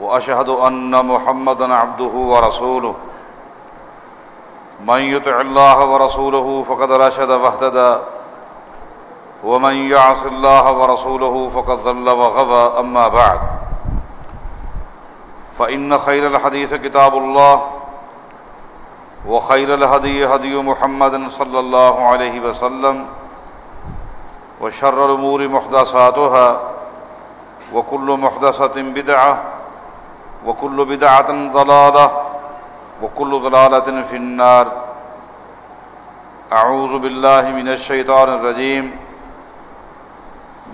وأشهد أن محمدا عبده ورسوله. من يطع الله ورسوله فقد رشد واهتدى. ومن يعص الله ورسوله فقد ظل وغضى أما بعد فإن خير الحديث كتاب الله وخير الهدي هدي محمد صلى الله عليه وسلم وشر الأمور محدثاتها وكل محدثة بدعة وكل بدعة ضلالة وكل ضلالة في النار. أعوذ بالله من الشيطان الرجيم.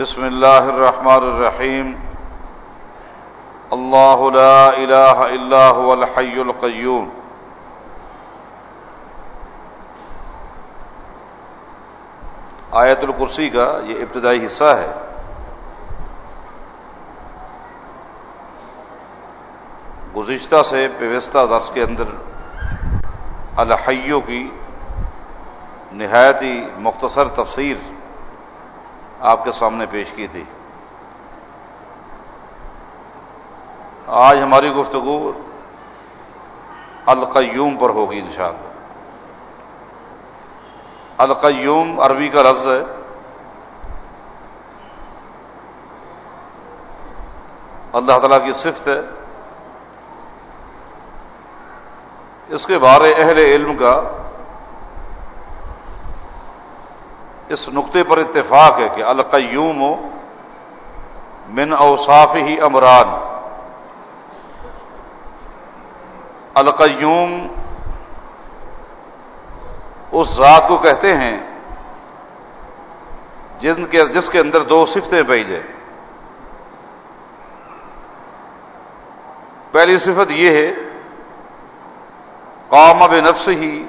بسم الله الرحمن الرحيم. الله لا إله إلا هو الحي القيوم. آیت الکرسی کا یہ ابتدائی حصہ ہے. گزشتہ سے پیوستہ درس کے اندر الحیوں کی نہایت ہی مختصر تفسیر آپ کے سامنے پیش کی تھی۔ آج ہماری گفتگو القیوم پر ہوگی انشاءاللہ۔ القیوم عربی کا لفظ ہے۔ اللہ تعالیٰ کی صفت ہے۔ اس کے بارے اہل علم کا اس نقطے پر اتفاق ہے کہ القیوم من اوصاف ہی امران۔ القیوم اس ذات کو کہتے ہیں جن کے جس کے اندر دو صفتیں پی جائیں۔ پہلی صفت یہ ہے قام بنفس ہی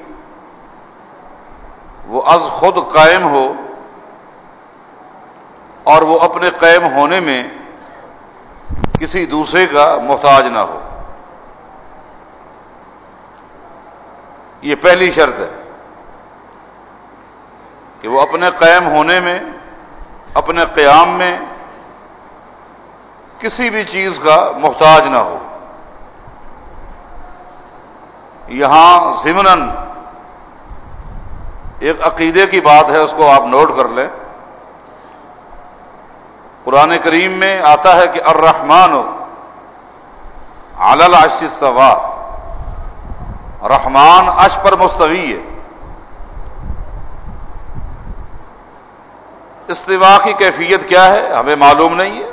وہ از خود قائم ہو اور وہ اپنے قائم ہونے میں کسی دوسرے کا محتاج نہ ہو۔ یہ پہلی شرط ہے کہ وہ اپنے قائم ہونے میں، اپنے قیام میں کسی بھی چیز کا محتاج نہ ہو۔ یہاں ضمن ایک عقیدے کی بات ہے، اس کو آپ نوٹ کر لیں۔ قرآن کریم میں آتا ہے کہ الرحمن علل عش سوا رحمان عش پر مستوی ہے۔ استوا کی کیفیت کیا ہے؟ ہمیں معلوم نہیں ہے۔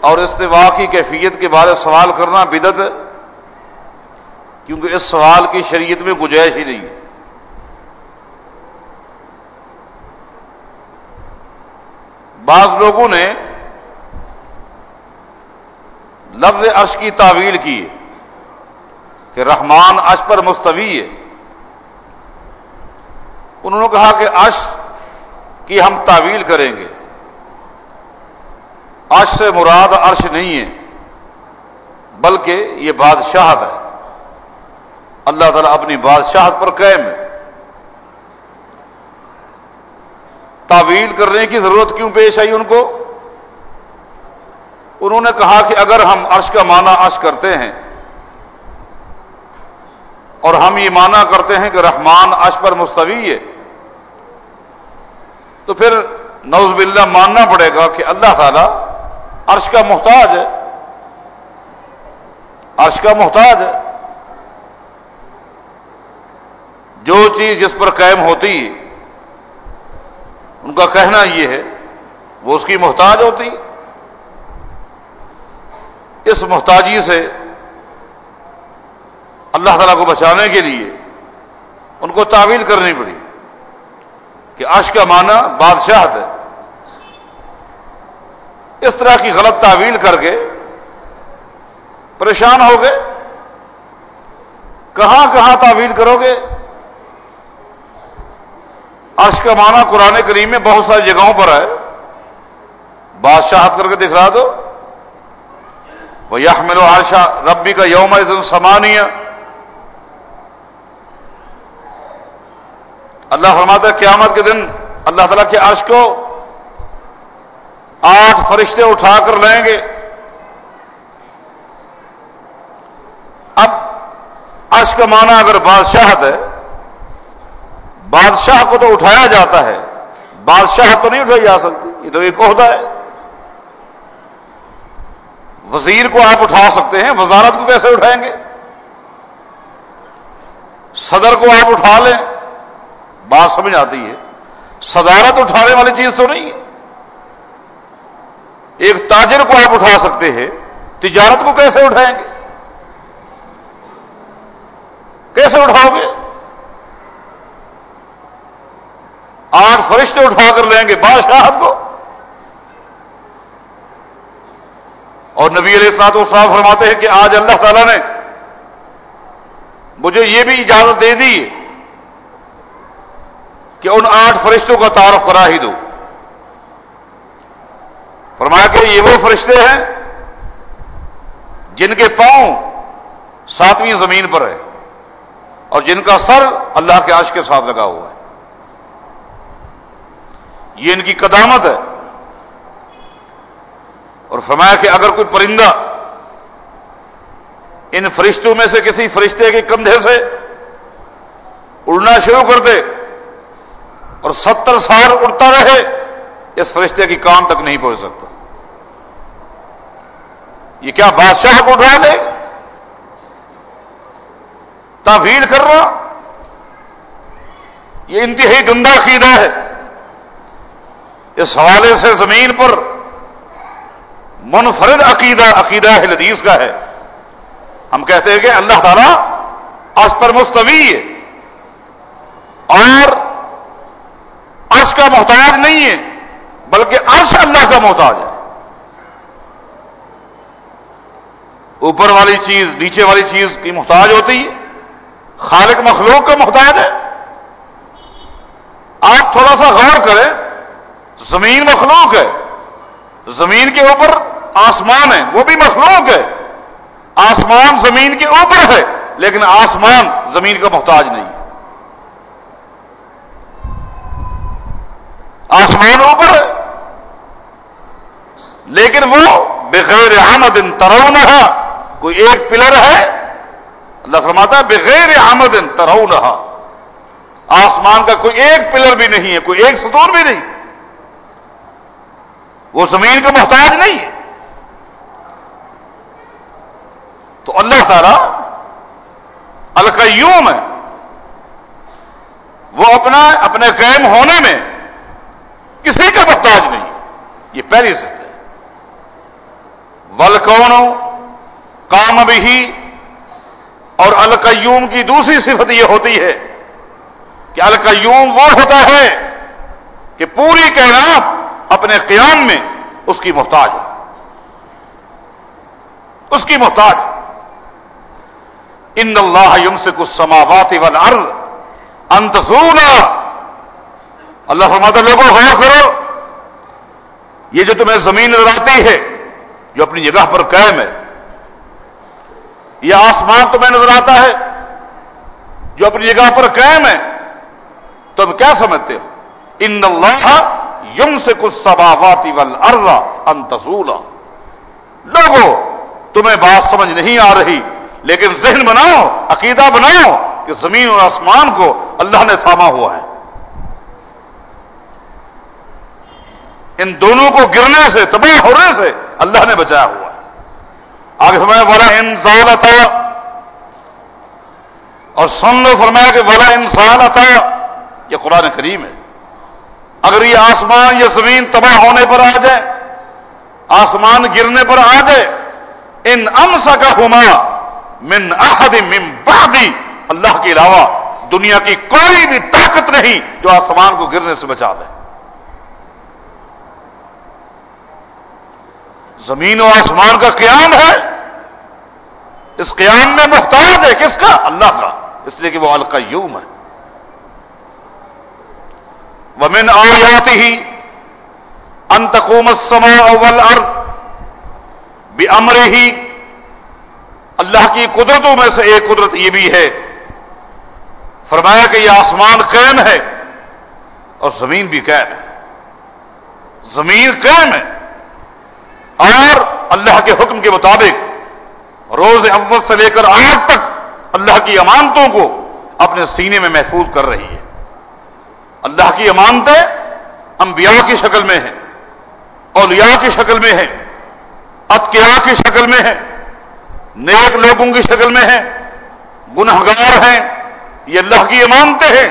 اور استوا کی کیفیت کے بارے سوال کرنا بدت ہے۔ کیونکہ اس سوال کی شریعت میں گنجائش ہی نہیں ہے۔ بعض لوگوں نے لفظ عرش کی تعویل کی ہے کہ رحمان عش پر مستوی ہے۔ انہوں نے کہا کہ عش کی ہم تعویل کریں گے۔ عرش سے مراد عرش نہیں ہے، بلکہ یہ بادشاہت ہے۔ اللہ تعالیٰ اپنی بادشاہت پر قائم ہے۔ تعویل کرنے کی ضرورت کیوں پیش آئی ان کو؟ انہوں نے کہا کہ اگر ہم عرش کا معنی عرش کرتے ہیں اور ہم یہ معنی کرتے ہیں کہ رحمان عرش پر مستوی ہے، تو پھر نوز باللہ ماننا پڑے گا کہ اللہ تعالی عرش کا محتاج ہے۔ عرش کا محتاج ہے۔ جو چیز جس پر قائم ہوتی ان کا کہنا یہ ہے، وہ اس کی محتاج ہوتی اس محتاجی سے اللہ تعالیٰ کو بچانے کے لیے ان کو تعویل کرنی پڑی کہ عرش کا معنی بادشاہت ہے۔ اس طرح کی غلط تعویل کر کے پریشان ہو گئے۔ کہاں کہاں تعویل کرو گے؟ عرش کا معنی قرآن کریم میں بہت ساری جگہوں پر ہے۔ بادشاہت کر کے دکھ رہا دو۔ وہ یہ میرو عرشا ربی کا یوم سمانیہ اللہ فرماتا ہے، قیامت کے دن اللہ تعالیٰ کے عرش کو آٹھ فرشتے اٹھا کر لیں گے۔ اب عرش کا معنی اگر بادشاہت ہے بادشاہ کو تو اٹھایا جاتا ہے۔ بادشاہ تو نہیں اٹھائی جا سکتی، یہ تو ایک عہدہ ہے۔ وزیر کو آپ اٹھا سکتے ہیں، وزارت کو کیسے اٹھائیں گے؟ صدر کو آپ اٹھا لیں۔ بات سمجھ آتی ہے۔ صدارت اٹھانے والی چیز تو نہیں ہے۔ ایک تاجر کو آپ اٹھا سکتے ہیں، تجارت کو کیسے اٹھائیں گے؟ کیسے اٹھاؤ گے؟ آٹھ فرشتے اٹھا کر لیں گے بادشاہت کو۔ اور نبی علیہ السلاط صاحب فرماتے ہیں کہ آج اللہ تعالیٰ نے مجھے یہ بھی اجازت دے دی کہ ان آٹھ فرشتوں کا تعارف کرا ہی دو فرمایا کہ یہ وہ فرشتے ہیں جن کے پاؤں ساتویں زمین پر ہے اور جن کا سر اللہ کے عرش کے ساتھ لگا ہوا ہے۔ یہ ان کی قدامت ہے۔ اور فرمایا کہ اگر کوئی پرندہ ان فرشتوں میں سے کسی فرشتے کے کندھے سے اڑنا شروع کر دے اور ستر سال اڑتا رہے، اس فرشتے کی کام تک نہیں پہنچ سکتا۔ یہ کیا بادشاہ کو اٹھا دے تعویل کر رہا؟ یہ انتہائی گندا عقیدہ ہے۔ اس حوالے سے زمین پر منفرد عقیدہ عقیدہ حدیث کا ہے۔ ہم کہتے ہیں کہ اللہ تعالیٰ عرش پر مستوی ہے اور عرش کا محتاج نہیں ہے، بلکہ عرش اللہ کا محتاج ہے۔ اوپر والی چیز، نیچے والی چیز کی محتاج ہوتی ہے، خالق مخلوق کا محتاج ہے۔ آپ تھوڑا سا غور کریں۔ زمین مخلوق ہے۔ زمین کے اوپر آسمان ہے، وہ بھی مخلوق ہے۔ آسمان زمین کے اوپر ہے، لیکن آسمان زمین کا محتاج نہیں۔ آسمان اوپر ہے، لیکن وہ بغیر احمد ان ترون کوئی ایک پلر ہے۔ اللہ فرماتا ہے، بغیر احمد ان ترون آسمان کا کوئی ایک پلر بھی نہیں ہے، کوئی ایک ستون بھی نہیں۔ وہ زمین کا محتاج نہیں ہے۔ تو اللہ تعالی القیوم ہے۔ وہ اپنا، اپنے قائم ہونے میں کسی کا محتاج نہیں یہ پہلی ست ہے۔ ول کون کام بھی اور القیوم کی دوسری صفت یہ ہوتی ہے کہ القیوم وہ ہوتا ہے کہ پوری کائنات اپنے قیام میں اس کی محتاج ہے اس کی محتاج۔ ان اللہ یم سے کچھ سماوات ول انتظور اللہ فرماتا لوگوں، غور کرو۔ یہ جو تمہیں زمین نظر آتی ہے، جو اپنی جگہ پر قائم ہے، یہ آسمان تمہیں نظر آتا ہے، جو اپنی جگہ پر قائم ہے، تم کیا سمجھتے ہو؟ ان اللہ یم سے کچھ سباواتی ول ارضا انتصولا لوگوں تمہیں بات سمجھ نہیں آ رہی، لیکن ذہن بناؤ، عقیدہ بناؤ کہ زمین اور آسمان کو اللہ نے تھاما ہوا ہے۔ ان دونوں کو گرنے سے، تباہ ہونے سے اللہ نے بچایا ہوا ہے۔ آگے فرمایا بڑا انسان تھا اور سن لو، فرمایا کہ بڑا انسان تھا یہ قرآن کریم ہے۔ اگر یہ آسمان یا زمین تباہ ہونے پر آ جائے، آسمان گرنے پر آ جائے، ان امسا کا ہوما من احد من بعدی، اللہ کے علاوہ دنیا کی کوئی بھی طاقت نہیں جو آسمان کو گرنے سے بچا دے۔ زمین و آسمان کا قیام ہے۔ اس قیام میں محتاج ہے کس کا؟ اللہ کا، اس لیے کہ وہ القیوم ہے۔ ومن آیات ہی انتقوم السماء والارض بامر ہی اللہ کی قدرتوں میں سے ایک قدرت یہ بھی ہے، فرمایا کہ یہ آسمان قائم ہے اور زمین بھی قائم ہے۔ زمین قائم ہے۔ اور اللہ کے حکم کے مطابق روز اول سے لے کر آج تک اللہ کی امانتوں کو اپنے سینے میں محفوظ کر رہی ہے۔ اللہ کی امانتیں انبیاء کی شکل میں ہیں، اولیاء کی شکل میں ہیں اتکیا کی شکل میں ہیں، نیک لوگوں کی شکل میں ہیں، گنہگار ہیں، یہ اللہ کی امانتیں ہیں۔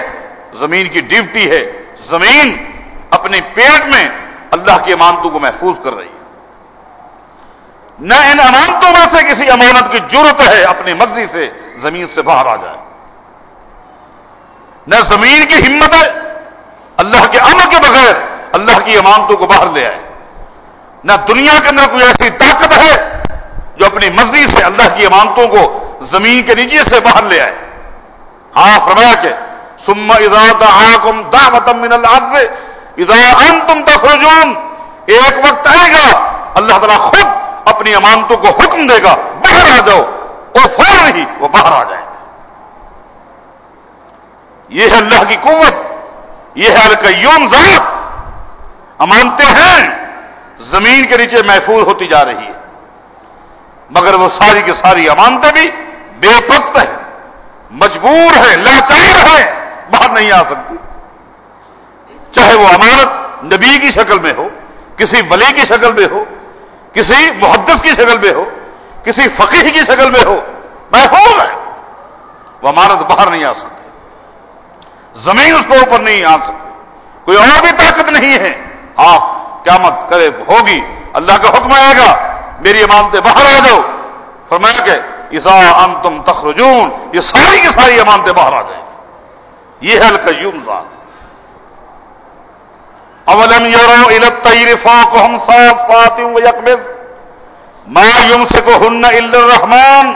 زمین کی ڈیوٹی ہے، زمین اپنے پیٹ میں اللہ کی امانتوں کو محفوظ کر رہی ہے۔ نہ ان امانتوں میں سے کسی امانت کی ضرورت ہے، اپنی مرضی سے زمین سے باہر آ جائے۔ نہ زمین کی ہمت ہے اللہ کے امر کے بغیر اللہ کی امانتوں کو باہر لے آئے۔ نہ دنیا کے اندر کوئی ایسی طاقت ہے جو اپنی مرضی سے اللہ کی امانتوں کو زمین کے نیچے سے باہر لے آئے۔ ہاں فرمایا کہ سما آکم دا متم من اللہ سے تم تخرجون، ایک وقت آئے گا، اللہ تعالیٰ خود اپنی امانتوں کو حکم دے گا، باہر آ جاؤ اور فور ہی وہ باہر آ جائے گا یہ ہے اللہ کی قوت۔ یہ ہے القیوم ذات۔ امانتے ہیں، زمین کے نیچے محفوظ ہوتی جا رہی ہے۔ مگر وہ ساری کی ساری امانتیں بھی بے پست ہے مجبور ہے لاچار ہے باہر نہیں آ سکتی۔ چاہے وہ امانت نبی کی شکل میں ہو، کسی ولی کی شکل میں ہو، کسی محدث کی شکل میں ہو، کسی فقیر کی شکل میں ہو، محفوظ ہے وہ امانت باہر نہیں آ سکتی۔ زمین اس کو اوپر نہیں آ سکتی۔ کوئی اور بھی طاقت نہیں ہے۔ ہاں کیا مت کرے ہوگی۔ اللہ کا حکم آئے گا۔ میری امانتیں باہر آ جاؤ۔ فرمایا کہ اسا ام تم تخرجون یہ ساری کی ساری امانتیں باہر آ جائیں۔ یہ ہے القیوم ذات۔ اولم یورو الطیر فوقهم صافات ويقبض ما يمسكهن الا الرحمن۔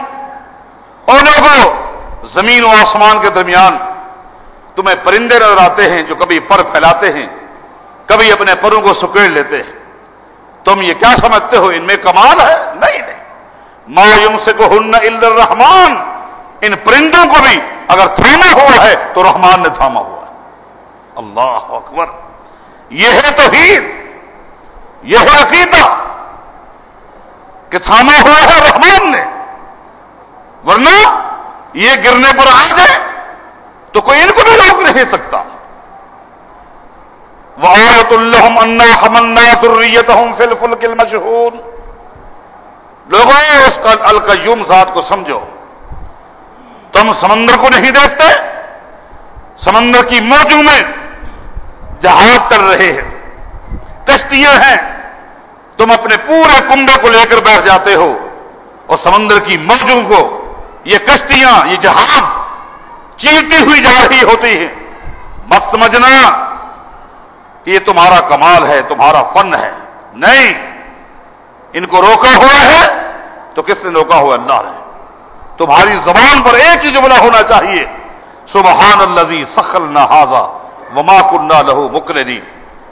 اور لوگوں زمین و آسمان کے درمیان تمہیں پرندے نظر آتے ہیں جو کبھی پر پھیلاتے ہیں، کبھی اپنے پروں کو سکیڑ لیتے ہیں۔ تم یہ کیا سمجھتے ہو؟ ان میں کمال ہے؟ نہیں نہیں۔ ما يمسكهن الا الرحمن۔ ان پرندوں کو بھی اگر تھاما ہوا ہے تو رحمان نے تھاما ہوا ہے۔ اللہ اکبر۔ یہ ہے توحید۔ یہ ہے عقیدہ۔ کہ تھاما ہوا ہے رحمان نے۔ ورنہ یہ گرنے پر آ جائے تو کوئی ان کو بھی روک نہیں سکتا۔ وعورت الحم انا ہمنا ضروریت ہوں فل فل کل مشہور لوگوں، اس کا القیوم ذات کو سمجھو۔ تم سمندر کو نہیں دیکھتے، سمندر کی موجوں میں جہاز کر رہے ہیں۔ کشتیاں ہیں۔ تم اپنے پورے کنبے کو لے کر بیٹھ جاتے ہو اور سمندر کی موجوں کو، یہ کشتیاں، یہ جہاز چیرتی ہوئی جا رہی ہوتی ہیں۔ مت سمجھنا کہ یہ تمہارا کمال ہے، تمہارا فن ہے۔ نہیں، ان کو روکا ہوا ہے تو کس نے روکا ہوا؟ اللہ نے۔ تمہاری زبان پر ایک ہی جملہ ہونا چاہیے۔ سبحان الزی سخل نہ وما کنہ لہو مکرنی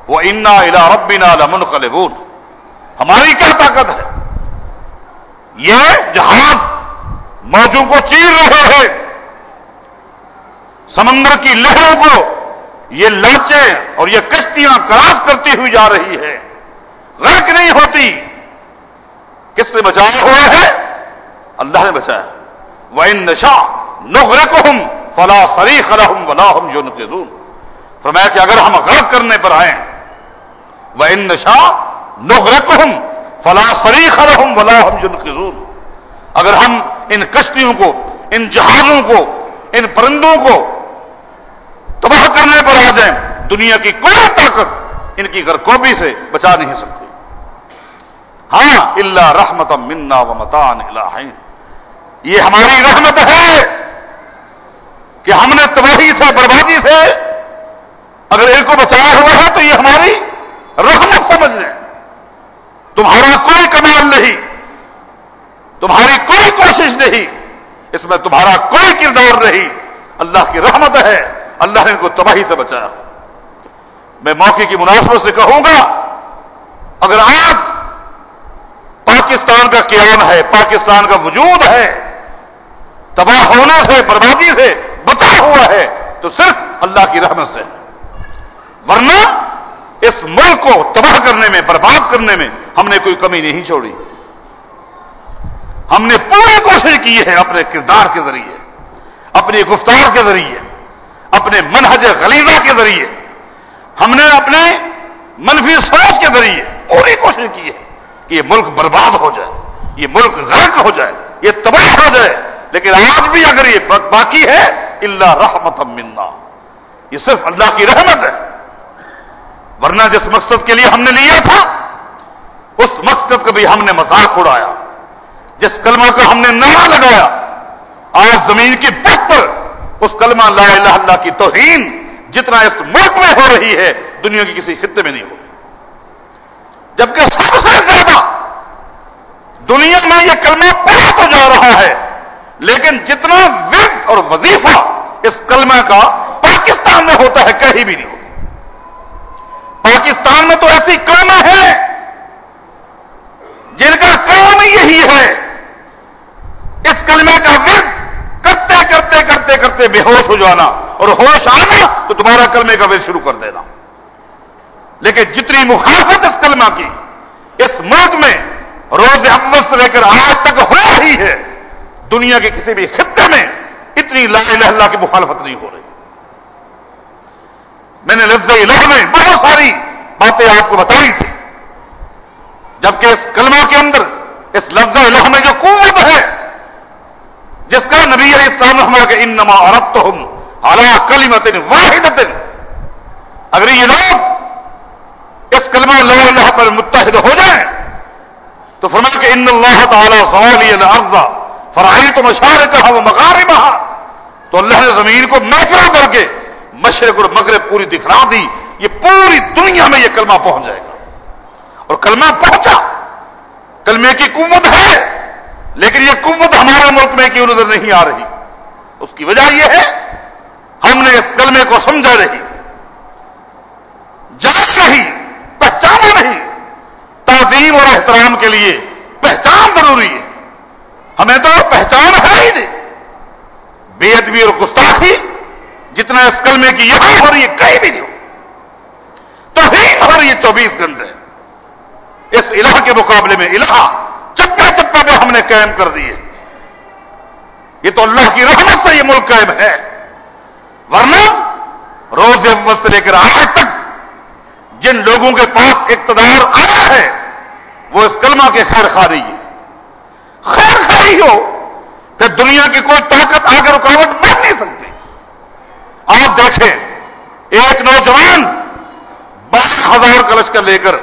وہ انا الا ربنا لمنقلبون۔ ہماری کیا طاقت ہے؟ یہ جہاز موجوں کو چیر رہے ہیں سمندر کی لہروں کو یہ لانچے اور یہ کشتیاں کراس کرتی ہوئی جا رہی ہے۔ غرق نہیں ہوتی۔ کس نے بچایا ہوا ہے اللہ نے بچایا۔ وہ ان نشا نغر کو فلا سری خرحم ولا ہم جو نتون فرمایا کہ اگر ہم غرق کرنے پر آئیں وہ ان نشا نغرق ہم فلا سری خرحم ولا ہم جو اگر ہم ان کشتیوں کو، ان جہازوں کو، ان پرندوں کو تباہ کرنے پر آ جائیں۔ دنیا کی کوئی طاقت ان کی گرکوبی سے بچا نہیں سکتی۔ ہاں اللہ رحمت منا و متان یہ ہماری رحمت ہے کہ ہم نے تباہی سے، بربادی سے اگر ان کو بچایا ہوا ہے تو یہ ہماری رحمت سمجھ لیں۔ تمہارا کوئی کمال نہیں۔ تمہاری کوئی کوشش نہیں۔ اس میں تمہارا کوئی کردار نہیں۔ اللہ کی رحمت ہے۔ اللہ نے ان کو تباہی سے بچایا۔ میں موقع کی مناسبت سے کہوں گا، اگر آپ پاکستان کا قیام ہے، پاکستان کا وجود ہے، تباہ ہونے سے، بربادی سے بچا ہوا ہے، تو صرف اللہ کی رحمت سے۔ ورنہ اس ملک کو تباہ کرنے میں، برباد کرنے میں ہم نے کوئی کمی نہیں چھوڑی۔ ہم نے پوری کوشش کی ہے اپنے کردار کے ذریعے، اپنی گفتار کے ذریعے۔ اپنے منہج غلیظہ کے ذریعے، ہم نے اپنے منفی سوچ کے ذریعے پوری کوشش کی ہے کہ یہ ملک برباد ہو جائے، یہ ملک غرق ہو جائے، یہ تباہ ہو جائے۔ لیکن آج بھی اگر یہ باقی ہے اللہ رحمت منا۔ یہ صرف اللہ کی رحمت ہے۔ ورنہ جس مقصد کے لیے ہم نے لیا تھا، اس مقصد کو بھی ہم نے مذاق اڑایا۔ جس کلمہ کو ہم نے نعرہ لگایا، آج زمین کی بس پر اس کلمہ لا الہ اللہ کی توہین جتنا اس ملک میں ہو رہی ہے، دنیا کی کسی خطے میں نہیں ہو جبکہ سب سے زیادہ دنیا میں یہ کلمہ پڑا تو جا رہا ہے، لیکن جتنا ورد اور وظیفہ اس کلمہ کا پاکستان میں ہوتا ہے، کہیں بھی نہیں ہوتا۔ پاکستان میں تو ایسی کلمہ ہے جن کا کام یہی ہے۔ اس کلمے کا ورد کرتے کرتے کرتے کرتے بے ہوش ہو جانا اور ہوش آنا تو تمہارا کلمے کا ورد شروع کر دینا۔ لیکن جتنی مخالفت اس کلمہ کی، اس ملک میں روز اول سے لے کر آج تک ہو رہی ہے، دنیا کے کسی بھی خطے میں اتنی لا الہ اللہ کی مخالفت نہیں ہو رہی۔ میں نے لفظ الہ میں بہت ساری باتیں آپ کو بتائی تھی، جبکہ اس کلمہ کے اندر، اس لفظ الہ میں جو قوت ہے جس کا نبی علیہ السلام ہمارا کہ ان نما عرب تو ہم واحد اگر یہ لوگ اس کلمہ لا الہ پر متحد ہو جائیں تو فرما کہ ان اللہ تعالیٰ سوالی ارضا فراہی تو مشار کہا وہ مغارب تو اللہ نے زمین کو محفوظ کر کے مشرق اور مغرب پوری دکھلا دی. یہ پوری دنیا میں یہ کلمہ پہنچ جائے گا. اور کلمہ پہنچا. کلمے کی قوت ہے. لیکن یہ قوت ہمارے ملک میں کیوں نظر نہیں آ رہی؟ اس کی وجہ یہ ہے، ہم نے اس کلمے کو سمجھا رہی جان نہیں، پہچانا نہیں۔ تعظیم اور احترام کے لیے پہچان ضروری ہے۔ ہمیں تو پہچان ہے ہی نہیں۔ بے ادبی اور گستاخی، جتنا اس کلمے کی یہاں ہو رہی ہے، کہیں بھی نہیں ہو۔ تو ہی ہو رہی ہے، چوبیس گھنٹے۔ اس الہ کے مقابلے میں الہ چپا چپا پہ ہم نے قائم کر دیے یہ تو اللہ کی رحمت سے یہ ملک قائم ہے۔ ورنہ روز اول سے لے کر آج تک جن لوگوں کے پاس اقتدار آیا ہے، وہ اس کلمہ کے خیر خاری ہے خیر خاری ہو پھر دنیا کی کوئی طاقت آ کر رکاوٹ بن نہیں سکتی۔ آپ دیکھیں، ایک نوجوان بارہ ہزار کلش کا لے کر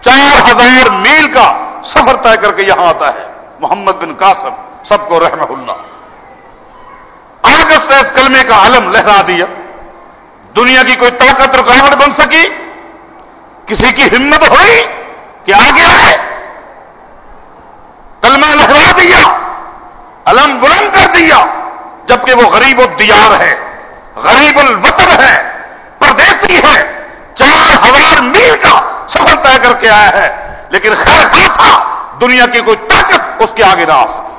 چار ہزار میل کا سفر طے کر کے یہاں آتا ہے۔ محمد بن قاسم، سب کو رحمہ اللہ۔ آج اس نے اس کلمے کا علم لہرا دیا۔ دنیا کی کوئی طاقت رکاوٹ بن سکی؟ کسی کی ہمت ہوئی کہ آگے آئے؟ کلمہ لہرا دیا، علم بلند کر دیا۔ جبکہ وہ غریب الدیار ہے، غریب الوطن ہے، پردیسی ہے۔ چار ہزار میل کا سفر طے کر کے آیا ہے۔ لیکن خیر تھا، دنیا کی کوئی طاقت اس کے آگے نہ آ سکی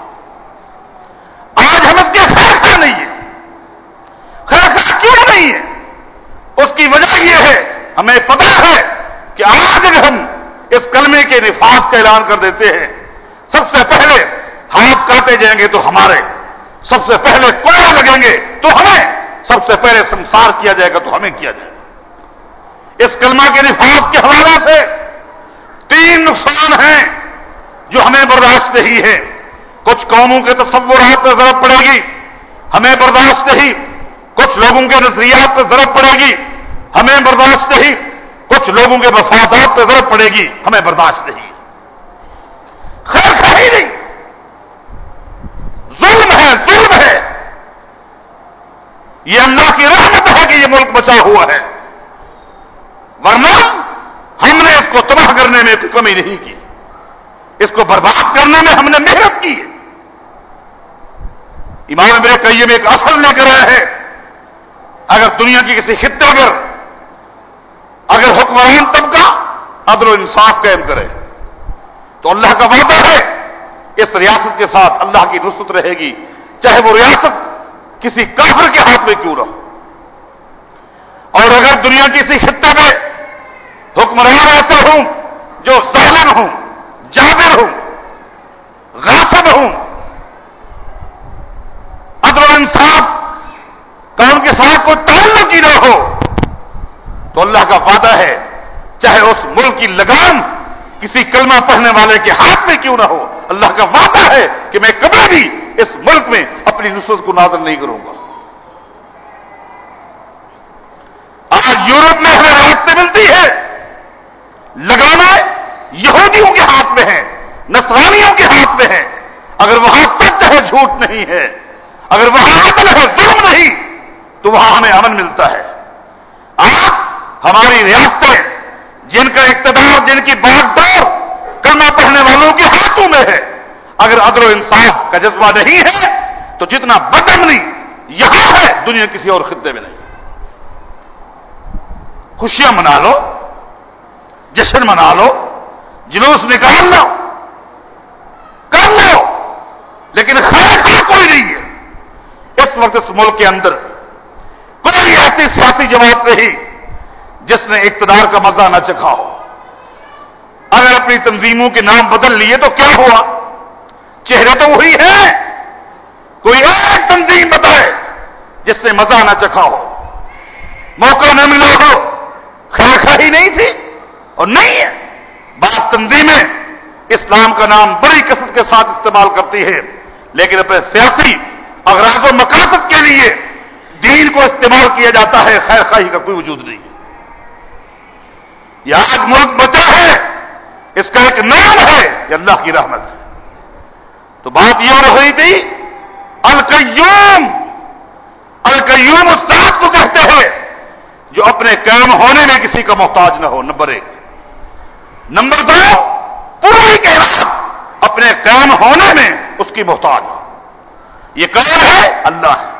آج ہم اس کے خیر خیر نہیں ہے خیر خیر کیوں نہیں ہے اس کی وجہ یہ ہے، ہمیں پتا ہے کہ آج اگر ہم اس کلمے کے نفاذ کا اعلان کر دیتے ہیں، سب سے پہلے ہاتھ کاٹے جائیں گے تو ہمارے۔ سب سے پہلے کوڑا لگیں گے تو ہمیں۔ سب سے پہلے سنسار کیا جائے گا تو ہمیں کیا جائے گا۔ اس کلمہ کے نفاذ کے حوالے سے تین نقصان ہیں۔ جو ہمیں برداشت نہیں ہے۔ کچھ قوموں کے تصورات پہ ضرورت پڑے گی۔ ہمیں برداشت نہیں۔ کچھ لوگوں کے نظریات پہ ضرورت پڑے گی۔ ہمیں برداشت نہیں۔ کچھ لوگوں کے مفادات پہ ضرورت پڑے گی۔ ہمیں برداشت نہیں۔ خیر خیر نہیں۔ ظلم ہے ظلم ہے۔ یہ اللہ کی رحمت ہے کہ یہ ملک بچا ہوا ہے ورنہ ہم نے اس کو تباہ کرنے میں کوئی کمی نہیں کی اس کو برباد کرنے میں ہم نے محنت کی امام میرے قیم ایک اصل لے کر آئے ہیں۔ اگر دنیا کی کسی خطے پر اگر حکمران طبقہ عدل و انصاف قائم کرے، تو اللہ کا وعدہ ہے اس ریاست کے ساتھ اللہ کی نصرت رہے گی۔ چاہے وہ ریاست کسی کافر کے ہاتھ میں کیوں رہو اور اگر دنیا کسی خطے میں حکمران ایسے ہوں جو ظالم ہوں، جابر ہوں، غاصب ہوں انصاف کا ان کے ساتھ کوئی تعلق ہی نہ ہو، تو اللہ کا وعدہ ہے، چاہے اس ملک کی لگام کسی کلمہ پڑھنے والے کے ہاتھ میں کیوں نہ ہو، اللہ کا وعدہ ہے کہ میں کبھی بھی اس ملک میں اپنی نصرت کو نازل نہیں کروں گا۔ آج یورپ میں ہمیں راستے ملتی ہے، لگانا یہودیوں کے ہاتھ میں ہے نسرانیوں کے ہاتھ میں ہے، اگر وہاں سچ ہے، جھوٹ نہیں ہے۔ اگر وہاں عدل ہے، ظلم نہیں، تو وہاں ہمیں امن ملتا ہے۔ آج ہماری ریاستیں، جن کا اقتدار، جن کی باغ دور کرنا پڑھنے والوں کے ہاتھوں میں ہے، اگر عدل و انصاف کا جذبہ نہیں ہے، تو جتنا بٹن نہیں، یہاں ہے، دنیا کسی اور خطے میں نہیں۔ خوشیاں منا لو، جشن منا لو، جلوس نکال لو، کر لو، لیکن خیر کوئی نہیں ہے۔ اس وقت اس ملک کے اندر کوئی ایسی سیاسی جماعت نہیں جس نے اقتدار کا مزہ نہ چکھا ہو۔ اگر اپنی تنظیموں کے نام بدل لیے تو کیا ہوا؟ چہرے تو وہی ہیں۔ کوئی ایک تنظیم بتائے جس نے مزہ نہ چکھا ہو۔ موقع نہ ملا ہو۔ خیر خواہی نہیں تھی اور نہیں ہے۔ بات تنظیمیں اسلام کا نام بڑی کثرت کے ساتھ استعمال کرتی ہے لیکن اپنے سیاسی اغراض و مقاصد کے لیے دین کو استعمال کیا جاتا ہے، خیر خواہی کا کوئی وجود نہیں ہے۔ یہ آج ملک بچا ہے، اس کا ایک نام ہے، یہ اللہ کی رحمت ہے۔ تو بات یہ ہو رہی تھی، القیوم القیوم استاد کو کہتے ہیں، جو اپنے قائم ہونے میں کسی کا محتاج نہ ہو، نمبر ایک۔ نمبر دو، پوری کائنات اپنے قائم ہونے میں اس کی محتاج ہو۔ یہ کون ہے اللہ ہے۔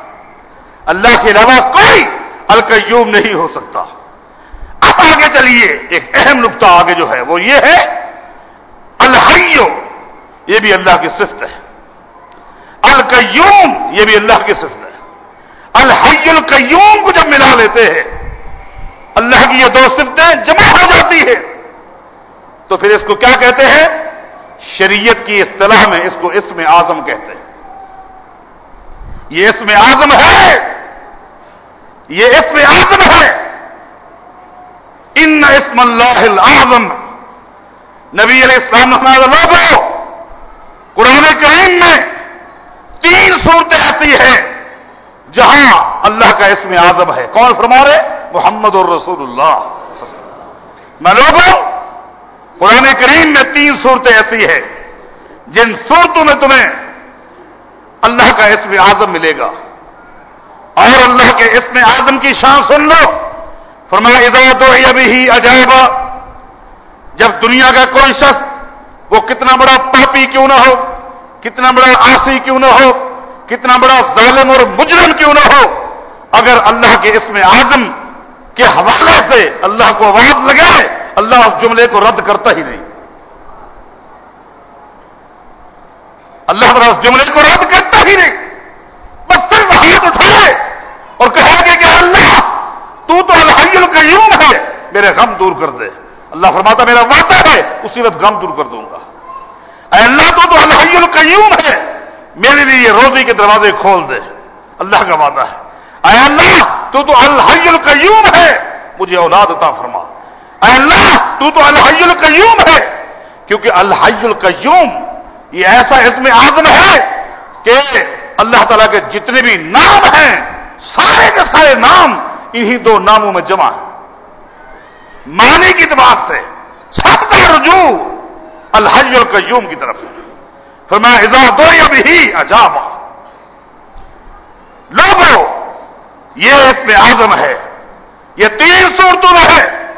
اللہ کے علاوہ کوئی القیوم نہیں ہو سکتا۔ اب آگے چلیے، ایک اہم نقطہ آگے جو ہے، وہ یہ ہے، الحیو، یہ بھی اللہ کی صفت ہے۔ القیوم، یہ بھی اللہ کی صفت ہے۔ الحی القیوم کو جب ملا لیتے ہیں، اللہ کی یہ دو صفتیں جمع ہو جاتی ہے تو پھر اس کو کیا کہتے ہیں؟ شریعت کی اصطلاح میں اس کو اسم اعظم کہتے ہیں۔ یہ اسم اعظم ہے۔ یہ اسم اعظم ہے۔ ان اسم اللہ العظم۔ نبی علیہ السلام لوگوں، قرآن کریم میں تین صورتیں ایسی ہیں جہاں اللہ کا اسم اعظم ہے۔ کون فرما رہے؟ محمد الرسول اللہ۔ میں لوگوں، قرآن کریم میں تین صورتیں ایسی ہیں۔ جن صورتوں میں تمہیں اللہ کا اسم اعظم ملے گا۔ اور اللہ کے اسم اعظم کی شان سن لو۔ فرمایا ادا تو ابھی ہی عجائبہ جب دنیا کا کوئی شخص وہ کتنا بڑا پاپی کیوں نہ ہو، کتنا بڑا آسی کیوں نہ ہو، کتنا بڑا ظالم اور مجرم کیوں نہ ہو، اگر اللہ کے اسم اعظم کے حوالے سے اللہ کو آواز لگائے، اللہ اس جملے کو رد کرتا ہی نہیں۔ اللہ تعالیٰ اس جملے کو رد کرتا ہی نہیں بس صرف ہاتھ اٹھائے اور کہے گے کہ اللہ تو تو الحی القیوم ہے میرے غم دور کر دے۔ اللہ فرماتا میرا وعدہ ہے، اسی وقت غم دور کر دوں گا۔ اے اللہ، تو تو الحی القیوم ہے۔ میرے لیے یہ روزی کے دروازے کھول دے۔ اللہ کا وعدہ ہے۔ اے اللہ، تو تو الحی القیوم ہے۔ مجھے اولاد عطا فرما۔ اے اللہ، تو تو الحی القیوم ہے۔ کیونکہ الحی القیوم، یہ ایسا اسم اعظم ہے کہ اللہ تعالیٰ کے جتنے بھی نام ہیں، سارے کے سارے نام انہی دو ناموں میں جمع ہے معنی کی اعتبار سے سب کا رجوع الحج القیوم کی طرف ہے۔ پھر میں اضا دو اب ہی عجاب لوگوں، یہ اس میں آزم ہے۔ یہ تین صورتوں میں ہے۔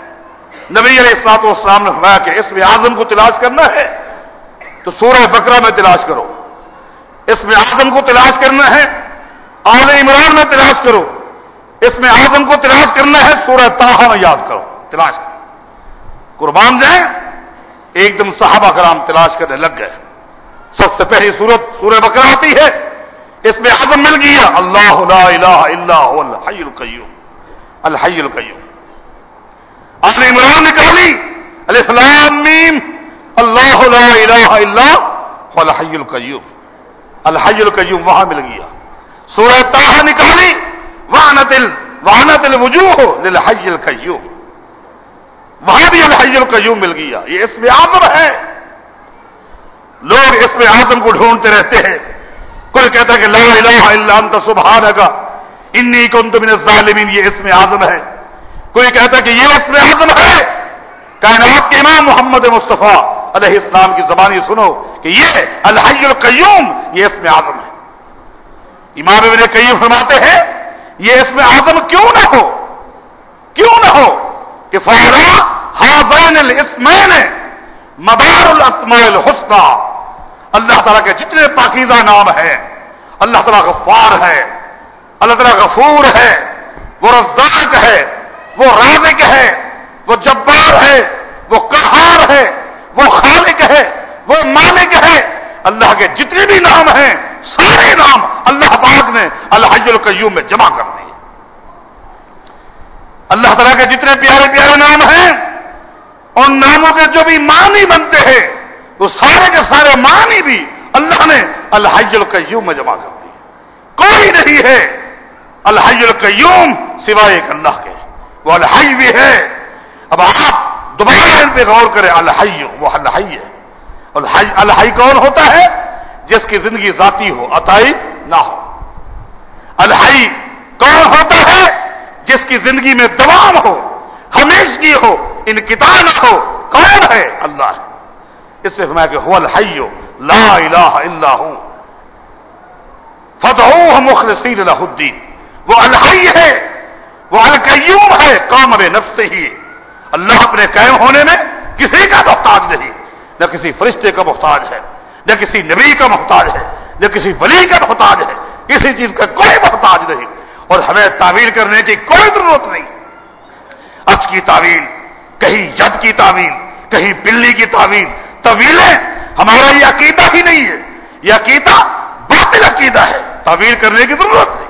نبی علیہ السلاط والسلام نے فرمایا کہ اس میں آزم کو تلاش کرنا ہے۔ تو سورہ بکرا میں تلاش کرو۔ اس میں آزم کو تلاش کرنا ہے۔ آل عمران میں تلاش کرو۔ اس میں آزم کو تلاش کرنا ہے۔ سورہ تاہا میں یاد کرو۔ تلاش کرو قربان جائیں، ایک دم صحابہ کرام تلاش کرنے لگ گئے۔ سب سے پہلی سورت سورہ بکرا آتی ہے۔ اس میں عزم مل گیا اللہ لا الہ الا هو الحی القیوم۔ الحی القیوم۔ اپنے عمران نے کہا لی الاسلام میم۔ اللہ لا الہ الا هو الحی القیوم۔ الحی القیوم وہاں مل گیا۔ سورہ تاہا نکالی وانت ال وانت الوجوہ للحی القیوم۔ وہاں بھی الحی القیوم مل گیا یہ اس میں آزم ہے۔ لوگ اس میں آزم کو ڈھونڈتے رہتے ہیں۔ کوئی کہتا ہے کہ لا الہ الا انت سبحانک۔ انی کنت من الظالمین۔ یہ اس میں آزم ہے۔ کوئی کہتا ہے کہ یہ اس میں آزم ہے۔ کائنات کے امام محمد مصطفیٰ علیہ السلام کی زبانی سنو کہ یہ الحی القیوم، یہ اس میں آزم ہے۔ امام ابن قیم فرماتے ہیں، یہ اس میں آزم کیوں نہ ہو؟ کیوں نہ ہو؟ کہ فہرا ہابین الاسمین مدار الاسماء الحسنہ اللہ تعالیٰ کے جتنے پاکیزہ نام ہیں، اللہ تعالیٰ غفار ہے، اللہ تعالیٰ غفور ہے، وہ رزاق ہے، وہ رازق ہے، وہ جبار ہے، وہ کہار ہے، وہ خالق ہے، وہ مالک ہے۔ اللہ کے جتنے بھی نام ہیں، سارے نام اللہ پاک نے الحج القیوم میں جمع کر دیے۔ اللہ تعالیٰ کے جتنے پیارے پیارے نام ہیں، ان ناموں کے جو بھی معنی بنتے ہیں، وہ سارے کے سارے معنی بھی اللہ نے الحج القیوم میں جمع کر دی کوئی نہیں ہے الحج القیوم سوائے ایک اللہ کے۔ وہ الحج بھی ہے۔ اب آپ دوبارہ ان پہ غور کریں، الحی، وہ الحی ہے۔ الحی الحی کون ہوتا ہے؟ جس کی زندگی ذاتی ہو، عطائی نہ ہو۔ الحی کون ہوتا ہے؟ جس کی زندگی میں دوام ہو، ہمیشگی ہو ان کتاب ہو کون ہے، اللہ ہے۔ اس سے میں کہ ہو الحی، لا الہ الا ہوں فتح مخلصین الہ الدین۔ وہ الحی ہے، وہ القیوم ہے کامر نفس ہی۔ اللہ اپنے قائم ہونے میں کسی کا محتاج نہیں، نہ کسی فرشتے کا محتاج ہے، نہ کسی نبی کا محتاج ہے، نہ کسی ولی کا محتاج ہے، کسی چیز کا کوئی محتاج نہیں۔ اور ہمیں تعویل کرنے کی کوئی ضرورت نہیں۔ اچ کی تعویل، کہیں جد کی تعویل، کہیں بلی کی تعویل۔ طویلیں ہمارا یہ عقیدہ ہی نہیں ہے۔ یہ عقیدہ باطل عقیدہ ہے۔ تعویل کرنے کی ضرورت نہیں۔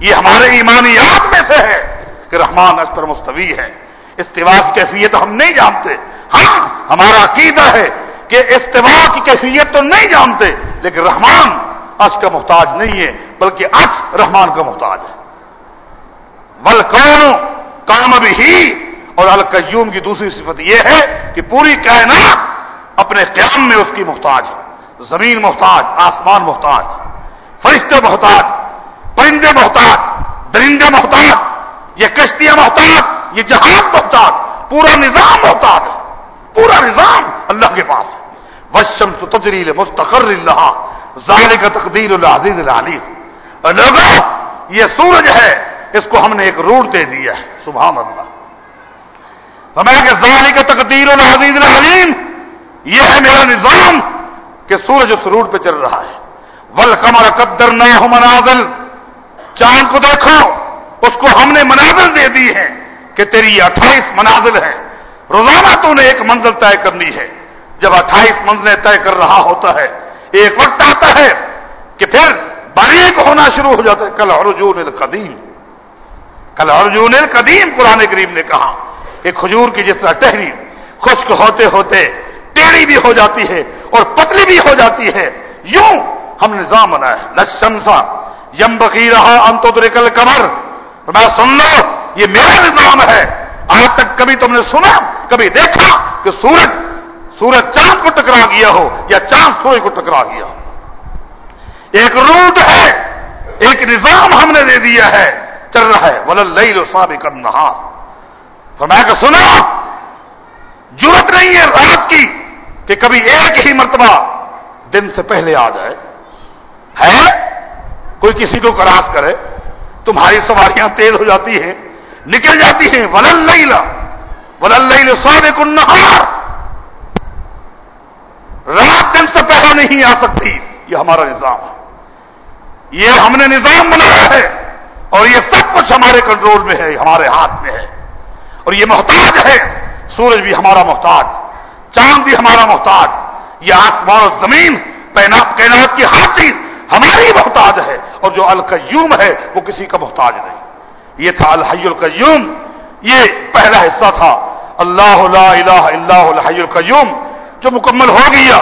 یہ ہمارے ایمانیات میں سے ہے کہ رحمان اس پر مستوی ہے۔ استوا کی کیفیت ہم نہیں جانتے۔ ہاں ہمارا عقیدہ ہے کہ استوا کی کیفیت تو نہیں جانتے، لیکن رحمان اچ کا محتاج نہیں ہے، بلکہ اچ رحمان کا محتاج ہے۔ ول کام بھی اور القیوم کی دوسری صفت یہ ہے کہ پوری کائنات اپنے قیام میں اس کی محتاج ہے۔ زمین محتاج، آسمان محتاج۔ فرشتے محتاج، پرندے محتاج، درندے محتاج، یہ کشتیاں محتاج، یہ جہاز محتاج، پورا نظام محتاج ہے۔ پورا نظام اللہ کے پاس ہے۔ وشم تو تجریل مستقر اللہ ظال کا تقدیر العزیز العلی اور لوگوں یہ سورج ہے۔ اس کو ہم نے ایک روٹ دے دیا ہے، سبحان اللہ۔ فرمایا کہ ظال کا تقدیر العزیز العلیم، یہ ہے میرا نظام کہ سورج اس روٹ پہ چل رہا ہے۔ ول کمر قدر نہ ہو منازل۔ چاند کو دیکھو، اس کو ہم نے منازل دے دی ہے کہ تیری یہ اٹھائیس منازل ہے روزانہ تو نے ایک منزل طے کرنی ہے۔ جب اٹھائیس منزلیں طے کر رہا ہوتا ہے، ایک وقت آتا ہے کہ پھر باریک ہونا شروع ہو جاتا ہے۔ کل ارجون القدیم۔ کل ارجون القدیم قرآن کریم نے کہا کہ کھجور کی جس طرح ٹہری خشک ہوتے ہوتے ٹیڑھی بھی ہو جاتی ہے اور پتلی بھی ہو جاتی ہے، یوں ہم نے نظام بنایا لشمسا یم بقی رہا انتوترکل کمر میں سن لو، یہ میرا نظام ہے۔ آج تک کبھی تم نے سنا، کبھی دیکھا کہ سورج سورج چاند کو ٹکرا گیا ہو یا چاند سورج کو ٹکرا گیا ہو۔ ایک روٹ ہے، ایک نظام ہم نے دے دیا ہے۔ چل رہا ہے۔ ول لئی صاحب کرنا فرمایا کہ سنا ضرورت نہیں ہے رات کی کہ کبھی ایک ہی مرتبہ دن سے پہلے آ جائے۔ ہے؟ کوئی کسی کو کراس کرے۔ تمہاری سواریاں تیز ہو جاتی ہیں، نکل جاتی ہیں۔ ولل لیلا ولل لیل صادق النہار رات دن سے پہلے نہیں آ سکتی۔ یہ ہمارا نظام ہے۔ یہ ہم نے نظام بنایا ہے۔ اور یہ سب کچھ ہمارے کنٹرول میں ہے ہمارے ہاتھ میں ہے۔ اور یہ محتاج ہے۔ سورج بھی ہمارا محتاج، چاند بھی ہمارا محتاج۔ یہ آسمان و زمین، کائنات کی ہر چیز ہماری محتاج ہے۔ اور جو القیوم ہے، وہ کسی کا محتاج نہیں۔ یہ تھا الحی القیوم۔ یہ پہلا حصہ تھا۔ اللہ لا الہ الا الحی القیوم۔ جو مکمل ہو گیا۔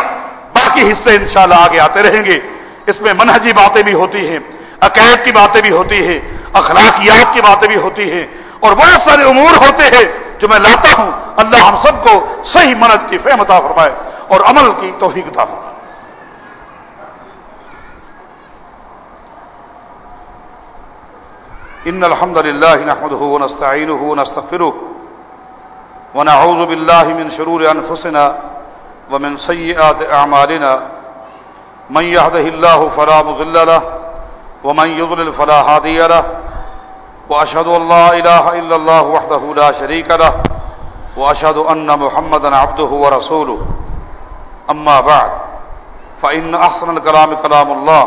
باقی حصے انشاءاللہ آگے آتے رہیں گے۔ اس میں منہجی باتیں بھی ہوتی ہیں، عقائد کی باتیں بھی ہوتی ہیں۔ اخلاقیات کی باتیں بھی ہوتی ہیں اور بہت سارے امور ہوتے ہیں جو میں لاتا ہوں۔ اللہ ہم سب کو صحیح منت کی فہمتا فرمائے اور عمل کی توفیق عطا فرمائے۔ ان الحمد لله نحمده ونستعينه ونستغفره ونعوذ بالله من شرور انفسنا ومن سيئات اعمالنا من يهده الله فلا مضل له ومن يضلل فلا هادي له واشهد ان لا اله الا الله وحده لا شريك له واشهد ان محمدا عبده ورسوله. اما بعد فان احسن الكلام كلام الله،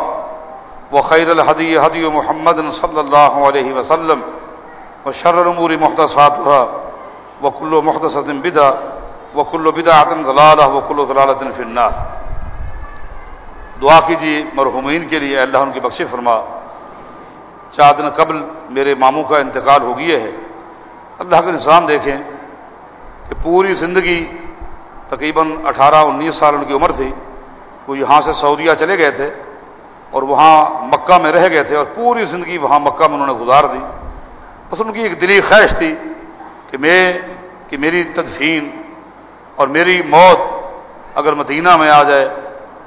وخير الهدي هدي محمد صلى الله عليه وسلم، وشر الأمور محدثاتها، وكل محدثة بدعة، وكل بدعة ضلالة، وكل ضلالة في النار. دعا کیجیے مرحومین کے لیے، اللہ ان کی بخش فرما۔ چار دن قبل میرے ماموں کا انتقال ہو گیا ہے۔ اللہ کا نظام دیکھیں کہ پوری زندگی تقریباً اٹھارہ، انیس سال ان کی عمر تھی۔ وہ یہاں سے سعودیہ چلے گئے تھے اور وہاں مکہ میں رہ گئے تھے اور پوری زندگی وہاں مکہ میں انہوں نے گزار دی۔ بس ان کی ایک دلی خواہش تھی کہ میں، کہ میری تدفین اور میری موت اگر مدینہ میں آ جائے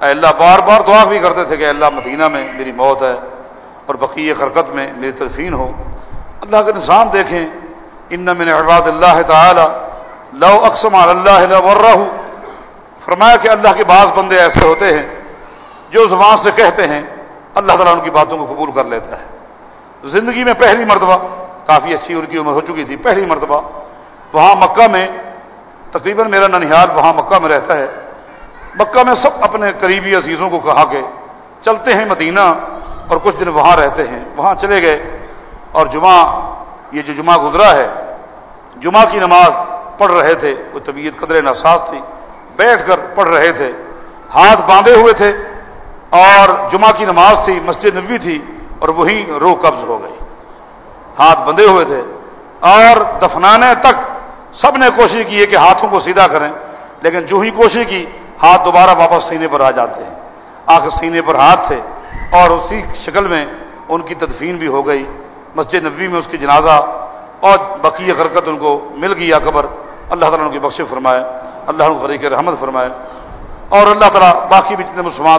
اے اللہ، بار بار دعا بھی کرتے تھے کہ اللہ، مدینہ میں میری موت ہے اور بقیہ حرکت میں میری تدفین ہو۔ اللہ کا نظام دیکھیں، ان من عباد اللہ تعالی لو اقسم اللہ ورہ فرمایا کہ اللہ کے بعض بندے ایسے ہوتے ہیں جو زبان سے کہتے ہیں، اللہ تعالیٰ ان کی باتوں کو قبول کر لیتا ہے۔ زندگی میں پہلی مرتبہ، کافی اچھی ان کی عمر ہو چکی تھی، پہلی مرتبہ، وہاں مکہ میں تقریباً میرا ننہال وہاں مکہ میں رہتا ہے۔ مکہ میں سب اپنے قریبی عزیزوں کو کہا کہ چلتے ہیں مدینہ اور کچھ دن وہاں رہتے ہیں۔ وہاں چلے گئے اور جمعہ، یہ جو جمعہ گزرا ہے، جمعہ کی نماز پڑھ رہے تھے۔ وہ طبیعت قدر ناساز تھی۔ بیٹھ کر پڑھ رہے تھے۔ ہاتھ باندھے ہوئے تھے اور جمعہ کی نماز تھی، مسجد نبی تھی اور وہی روح قبض ہو گئی۔ ہاتھ بندے ہوئے تھے۔ اور دفنانے تک سب نے کوشش کی ہے کہ ہاتھوں کو سیدھا کریں، لیکن جو ہی کوشش کی ہاتھ دوبارہ واپس سینے پر آ جاتے ہیں۔ آخر سینے پر ہاتھ تھے اور اسی شکل میں ان کی تدفین بھی ہو گئی۔ مسجد نبوی میں اس کی جنازہ اور بقیہ حرکت ان کو مل گئی۔ قبر اللہ تعالیٰ ان کی بخش فرمائے، اللہ فریق رحمت فرمائے اور اللہ تعالیٰ باقی بھی جتنے مسلمان